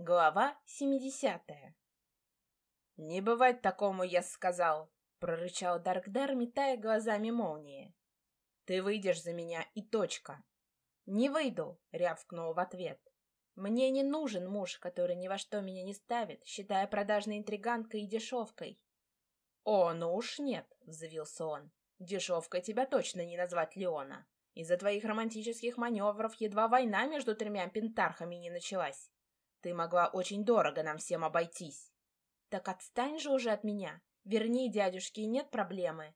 Глава 70 «Не бывать такому, я сказал!» — прорычал Даркдар, метая глазами молнии. «Ты выйдешь за меня и точка!» «Не выйду!» — рявкнул в ответ. «Мне не нужен муж, который ни во что меня не ставит, считая продажной интриганкой и дешевкой». «О, ну уж нет!» — взвился он. «Дешевкой тебя точно не назвать Леона. Из-за твоих романтических маневров едва война между тремя пентархами не началась. Ты могла очень дорого нам всем обойтись. Так отстань же уже от меня. Верни дядюшке, и нет проблемы.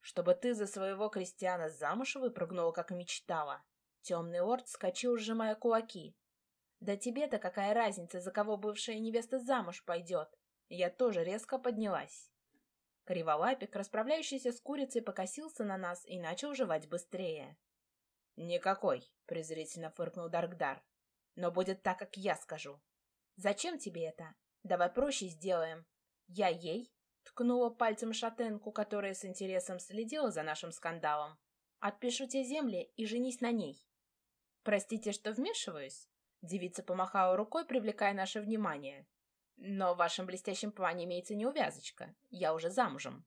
Чтобы ты за своего крестьяна замуж выпрыгнула, как мечтала. Темный орд скачил, сжимая кулаки. Да тебе-то какая разница, за кого бывшая невеста замуж пойдет? Я тоже резко поднялась. Криволапик, расправляющийся с курицей, покосился на нас и начал жевать быстрее. «Никакой», — презрительно фыркнул Даркдар но будет так, как я скажу. Зачем тебе это? Давай проще сделаем. Я ей, ткнула пальцем шатенку, которая с интересом следила за нашим скандалом. Отпишу те земли и женись на ней. Простите, что вмешиваюсь? Девица помахала рукой, привлекая наше внимание. Но в вашем блестящем плане имеется неувязочка. Я уже замужем.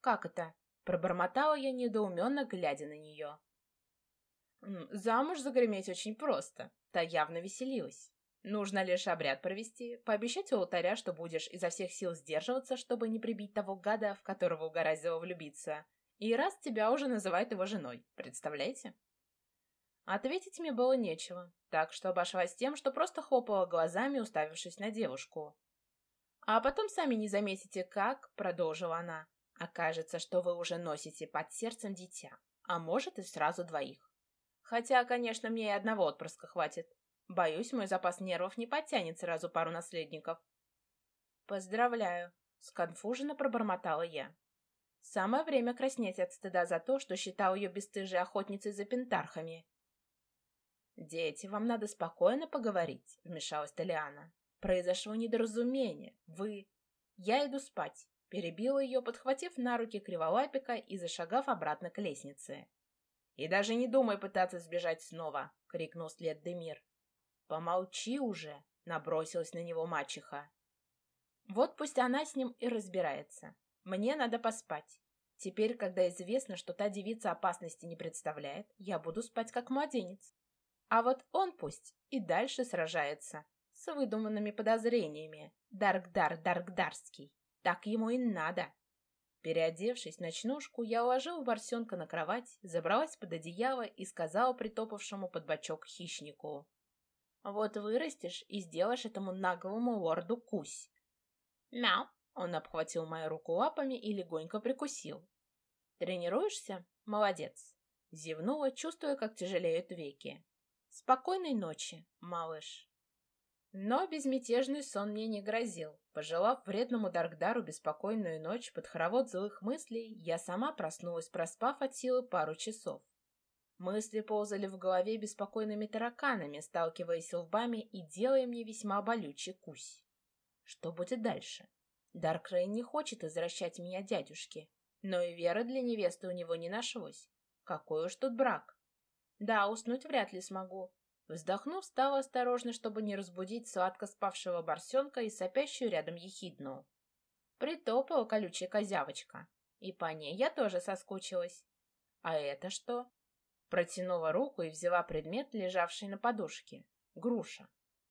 Как это? Пробормотала я недоуменно, глядя на нее. Замуж загреметь очень просто. Та явно веселилась. Нужно лишь обряд провести, пообещать у алтаря, что будешь изо всех сил сдерживаться, чтобы не прибить того гада, в которого угораздило влюбиться. И раз тебя уже называют его женой, представляете? Ответить мне было нечего, так что обошлась тем, что просто хлопала глазами, уставившись на девушку. «А потом сами не заметите, как», — продолжила она, — «окажется, что вы уже носите под сердцем дитя, а может и сразу двоих. Хотя, конечно, мне и одного отпрыска хватит. Боюсь, мой запас нервов не подтянет сразу пару наследников. Поздравляю, сконфуженно пробормотала я. Самое время краснеть от стыда за то, что считал ее бесстыжей охотницей за пентархами. «Дети, вам надо спокойно поговорить», — вмешалась Толиана. «Произошло недоразумение. Вы...» «Я иду спать», — перебила ее, подхватив на руки криволапика и зашагав обратно к лестнице. «И даже не думай пытаться сбежать снова!» — крикнул след Демир. «Помолчи уже!» — набросилась на него мачеха. «Вот пусть она с ним и разбирается. Мне надо поспать. Теперь, когда известно, что та девица опасности не представляет, я буду спать как младенец. А вот он пусть и дальше сражается с выдуманными подозрениями. Даркдар Даркдарский. Так ему и надо!» Переодевшись в ночнушку, я уложила борсенка на кровать, забралась под одеяло и сказала притопавшему под бочок хищнику. «Вот вырастешь и сделаешь этому наглому лорду кусь». «Мяу!» — он обхватил мою руку лапами и легонько прикусил. «Тренируешься? Молодец!» Зевнула, чувствуя, как тяжелеют веки. «Спокойной ночи, малыш!» Но безмятежный сон мне не грозил. Пожелав вредному Даркдару беспокойную ночь под хоровод злых мыслей, я сама проснулась, проспав от силы пару часов. Мысли ползали в голове беспокойными тараканами, сталкиваясь лбами и делая мне весьма болючий кусь. Что будет дальше? Даркрейн не хочет возвращать меня дядюшке, но и веры для невесты у него не нашлось. Какой уж тут брак? Да, уснуть вряд ли смогу, Вздохнув, встала осторожно, чтобы не разбудить сладко спавшего борсенка и сопящую рядом ехидну. Притопала колючая козявочка, и по ней я тоже соскучилась. А это что? Протянула руку и взяла предмет, лежавший на подушке. Груша.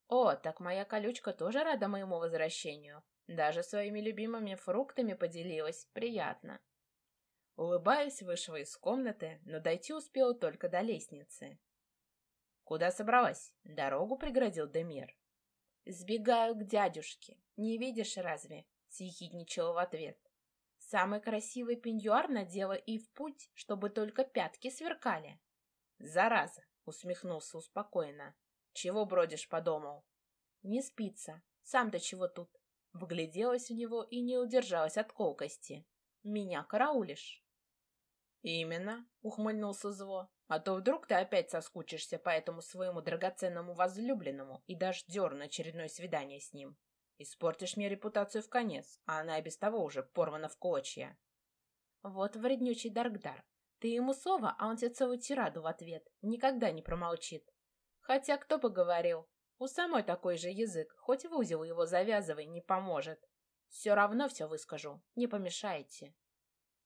О, так моя колючка тоже рада моему возвращению. Даже своими любимыми фруктами поделилась. Приятно. Улыбаясь, вышла из комнаты, но дойти успела только до лестницы. «Куда собралась?» — дорогу преградил Демир. «Сбегаю к дядюшке. Не видишь разве?» — съехидничала в ответ. «Самый красивый пеньюар надела и в путь, чтобы только пятки сверкали». «Зараза!» — усмехнулся успокоенно. «Чего бродишь по дому?» «Не спится. Сам-то чего тут?» Вгляделась в него и не удержалась от колкости. «Меня караулишь?» «Именно», — ухмыльнулся Зво. А то вдруг ты опять соскучишься по этому своему драгоценному возлюбленному и дашь дёр на очередное свидание с ним. Испортишь мне репутацию в конец, а она и без того уже порвана в клочья. Вот вреднючий Даркдар. Ты ему сова, а он тебе целую тираду в ответ. Никогда не промолчит. Хотя кто бы говорил, У самой такой же язык, хоть в узел его завязывай, не поможет. Все равно все выскажу, не помешайте.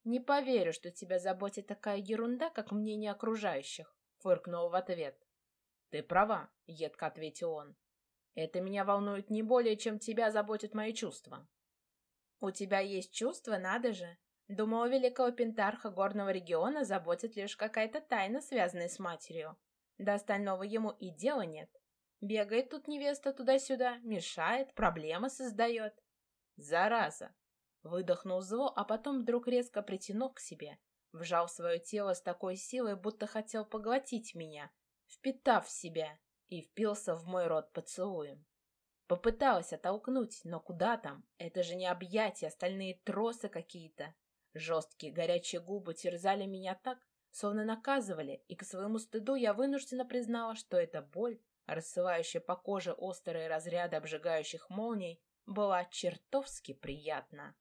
Не поверю, что тебя заботит такая ерунда, как мнение окружающих, фыркнул в ответ. Ты права, едко ответил он. Это меня волнует не более, чем тебя заботят мои чувства. У тебя есть чувства, надо же. Думала, великого пентарха горного региона заботит лишь какая-то тайна, связанная с матерью. До остального ему и дела нет. Бегает тут невеста туда-сюда, мешает, проблемы создает. Зараза! Выдохнул зло, а потом вдруг резко притянув к себе, вжал свое тело с такой силой, будто хотел поглотить меня, впитав в себя, и впился в мой рот поцелуем. Попыталась оттолкнуть, но куда там? Это же не объятия, остальные тросы какие-то. Жесткие горячие губы терзали меня так, словно наказывали, и к своему стыду я вынужденно признала, что эта боль, рассылающая по коже острые разряды обжигающих молний, была чертовски приятна.